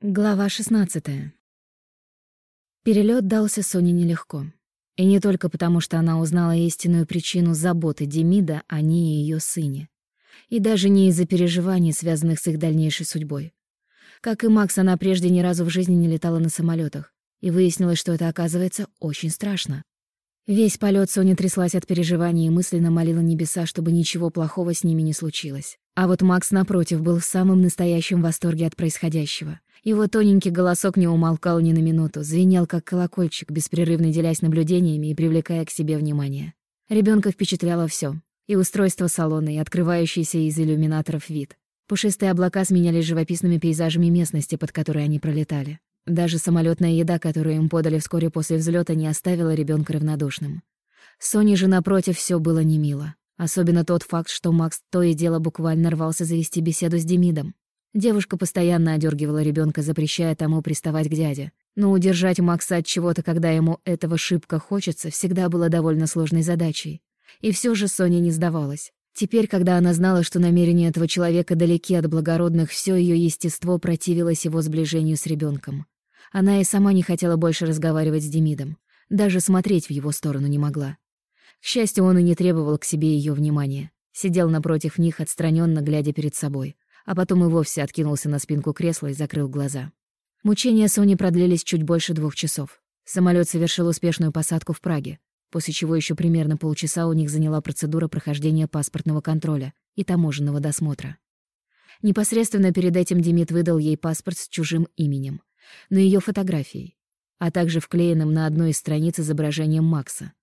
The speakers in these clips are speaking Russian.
Глава 16. Перелет дался Соне нелегко. И не только потому, что она узнала истинную причину заботы Демида о ней и ее сыне. И даже не из-за переживаний, связанных с их дальнейшей судьбой. Как и Макс, она прежде ни разу в жизни не летала на самолетах, И выяснилось, что это, оказывается, очень страшно. Весь полет Соня тряслась от переживаний и мысленно молила небеса, чтобы ничего плохого с ними не случилось. А вот Макс, напротив, был в самом настоящем восторге от происходящего. Его тоненький голосок не умолкал ни на минуту, звенел как колокольчик, беспрерывно делясь наблюдениями и привлекая к себе внимание. Ребенка впечатляло все: И устройство салона, и открывающийся из иллюминаторов вид. Пушистые облака сменялись живописными пейзажами местности, под которой они пролетали. Даже самолетная еда, которую им подали вскоре после взлета, не оставила ребенка равнодушным. Соне же, напротив, все было немило. Особенно тот факт, что Макс то и дело буквально рвался завести беседу с Демидом. Девушка постоянно одергивала ребенка, запрещая тому приставать к дяде. Но удержать Макса от чего-то, когда ему этого шибко хочется, всегда было довольно сложной задачей. И все же Соня не сдавалась. Теперь, когда она знала, что намерения этого человека далеки от благородных, все ее естество противилось его сближению с ребенком. Она и сама не хотела больше разговаривать с Демидом. Даже смотреть в его сторону не могла. К счастью, он и не требовал к себе ее внимания. Сидел напротив них, отстраненно глядя перед собой а потом и вовсе откинулся на спинку кресла и закрыл глаза. Мучения Сони продлились чуть больше двух часов. Самолет совершил успешную посадку в Праге, после чего еще примерно полчаса у них заняла процедура прохождения паспортного контроля и таможенного досмотра. Непосредственно перед этим Демид выдал ей паспорт с чужим именем, но ее фотографией, а также вклеенным на одной из страниц изображением Макса.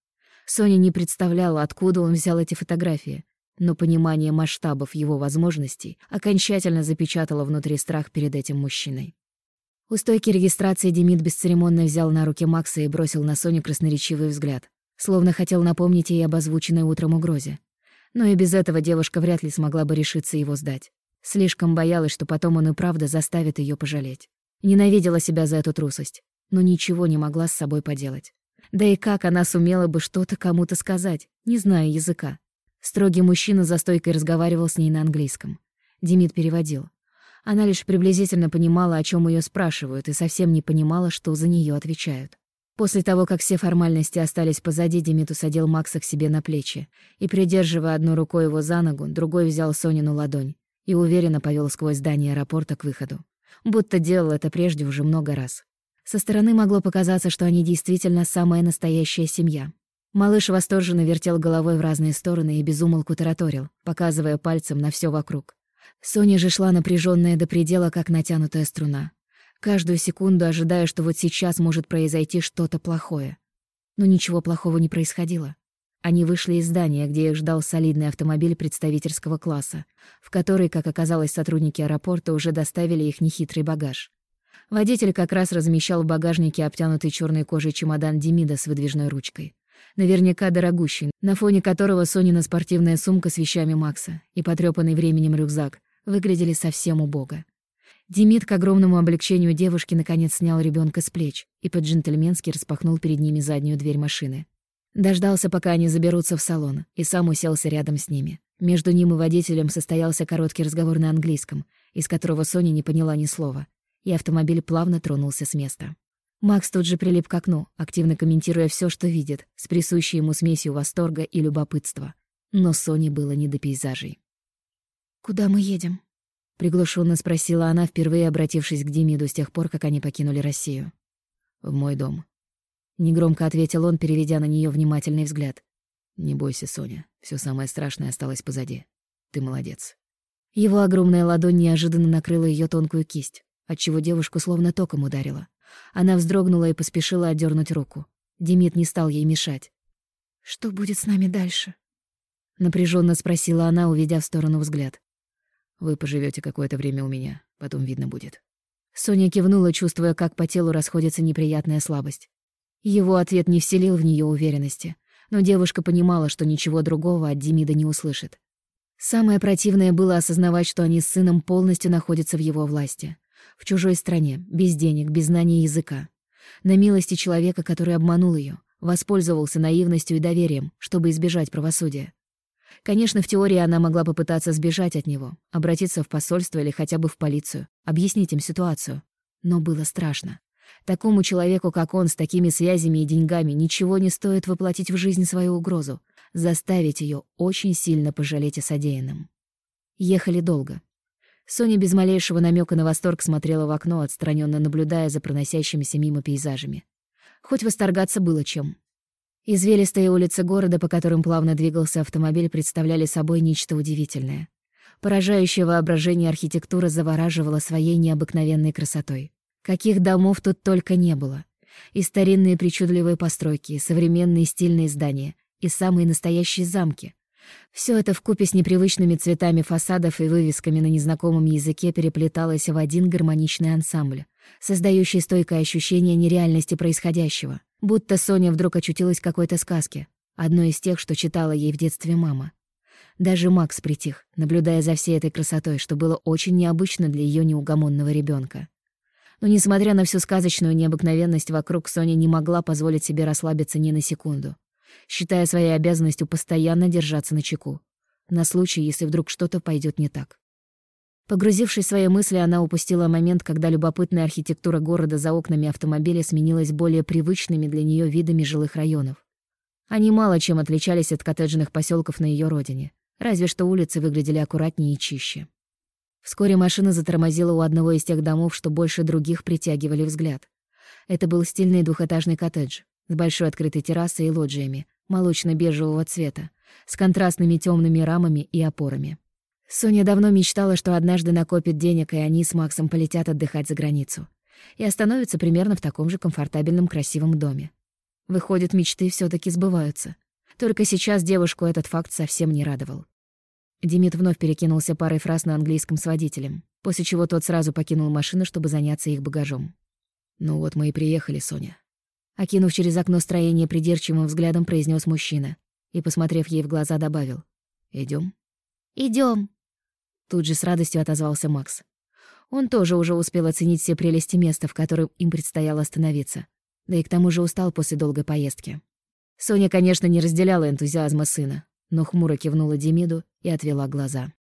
Соня не представляла, откуда он взял эти фотографии, но понимание масштабов его возможностей окончательно запечатало внутри страх перед этим мужчиной. У стойки регистрации Демид бесцеремонно взял на руки Макса и бросил на Соню красноречивый взгляд, словно хотел напомнить ей об озвученной утром угрозе. Но и без этого девушка вряд ли смогла бы решиться его сдать. Слишком боялась, что потом он и правда заставит ее пожалеть. Ненавидела себя за эту трусость, но ничего не могла с собой поделать. Да и как она сумела бы что-то кому-то сказать, не зная языка? Строгий мужчина за стойкой разговаривал с ней на английском. Демид переводил. Она лишь приблизительно понимала, о чем ее спрашивают, и совсем не понимала, что за нее отвечают. После того, как все формальности остались позади, Демид усадил Макса к себе на плечи и, придерживая одной рукой его за ногу, другой взял Сонину ладонь и уверенно повел сквозь здание аэропорта к выходу. Будто делал это прежде уже много раз. Со стороны могло показаться, что они действительно самая настоящая семья, Малыш восторженно вертел головой в разные стороны и безумолку тараторил, показывая пальцем на все вокруг. Соня же шла напряженная до предела, как натянутая струна. Каждую секунду ожидая, что вот сейчас может произойти что-то плохое. Но ничего плохого не происходило. Они вышли из здания, где их ждал солидный автомобиль представительского класса, в который, как оказалось, сотрудники аэропорта уже доставили их нехитрый багаж. Водитель как раз размещал в багажнике обтянутый черной кожей чемодан Демида с выдвижной ручкой наверняка дорогущий, на фоне которого Сонина спортивная сумка с вещами Макса и потрёпанный временем рюкзак выглядели совсем убого. Демид, к огромному облегчению девушки, наконец снял ребенка с плеч и по-джентльменски распахнул перед ними заднюю дверь машины. Дождался, пока они заберутся в салон, и сам уселся рядом с ними. Между ним и водителем состоялся короткий разговор на английском, из которого Соня не поняла ни слова, и автомобиль плавно тронулся с места. Макс тут же прилип к окну, активно комментируя все, что видит, с присущей ему смесью восторга и любопытства. Но Соне было не до пейзажей. «Куда мы едем?» — приглушенно спросила она, впервые обратившись к Демиду с тех пор, как они покинули Россию. «В мой дом». Негромко ответил он, переведя на нее внимательный взгляд. «Не бойся, Соня, все самое страшное осталось позади. Ты молодец». Его огромная ладонь неожиданно накрыла ее тонкую кисть, отчего девушку словно током ударила. Она вздрогнула и поспешила отдернуть руку. Демид не стал ей мешать. «Что будет с нами дальше?» Напряженно спросила она, уведя в сторону взгляд. «Вы поживете какое-то время у меня, потом видно будет». Соня кивнула, чувствуя, как по телу расходится неприятная слабость. Его ответ не вселил в нее уверенности, но девушка понимала, что ничего другого от Демида не услышит. Самое противное было осознавать, что они с сыном полностью находятся в его власти в чужой стране, без денег, без знания языка. На милости человека, который обманул ее, воспользовался наивностью и доверием, чтобы избежать правосудия. Конечно, в теории она могла попытаться сбежать от него, обратиться в посольство или хотя бы в полицию, объяснить им ситуацию. Но было страшно. Такому человеку, как он, с такими связями и деньгами, ничего не стоит воплотить в жизнь свою угрозу, заставить ее очень сильно пожалеть о содеянном. Ехали долго. Соня без малейшего намека на восторг смотрела в окно, отстраненно наблюдая за проносящимися мимо пейзажами. Хоть восторгаться было чем. Извилистые улицы города, по которым плавно двигался автомобиль, представляли собой нечто удивительное. Поражающее воображение архитектура завораживала своей необыкновенной красотой. Каких домов тут только не было. И старинные причудливые постройки, и современные стильные здания, и самые настоящие замки. Все это вкупе с непривычными цветами фасадов и вывесками на незнакомом языке переплеталось в один гармоничный ансамбль, создающий стойкое ощущение нереальности происходящего. Будто Соня вдруг очутилась в какой-то сказке, одной из тех, что читала ей в детстве мама. Даже Макс притих, наблюдая за всей этой красотой, что было очень необычно для ее неугомонного ребенка. Но, несмотря на всю сказочную необыкновенность вокруг, Соня не могла позволить себе расслабиться ни на секунду, считая своей обязанностью постоянно держаться на чеку, на случай, если вдруг что-то пойдет не так. Погрузившись в свои мысли, она упустила момент, когда любопытная архитектура города за окнами автомобиля сменилась более привычными для нее видами жилых районов. Они мало чем отличались от коттеджных поселков на ее родине, разве что улицы выглядели аккуратнее и чище. Вскоре машина затормозила у одного из тех домов, что больше других притягивали взгляд. Это был стильный двухэтажный коттедж с большой открытой террасой и лоджиями, молочно-бежевого цвета, с контрастными темными рамами и опорами. Соня давно мечтала, что однажды накопит денег, и они с Максом полетят отдыхать за границу. И остановятся примерно в таком же комфортабельном красивом доме. Выходит, мечты все таки сбываются. Только сейчас девушку этот факт совсем не радовал. Демид вновь перекинулся парой фраз на английском с водителем, после чего тот сразу покинул машину, чтобы заняться их багажом. «Ну вот мы и приехали, Соня». Окинув через окно строение придирчивым взглядом, произнес мужчина и, посмотрев ей в глаза, добавил. Идем. Идем. Тут же с радостью отозвался Макс. Он тоже уже успел оценить все прелести места, в котором им предстояло остановиться. Да и к тому же устал после долгой поездки. Соня, конечно, не разделяла энтузиазма сына, но хмуро кивнула Демиду и отвела глаза.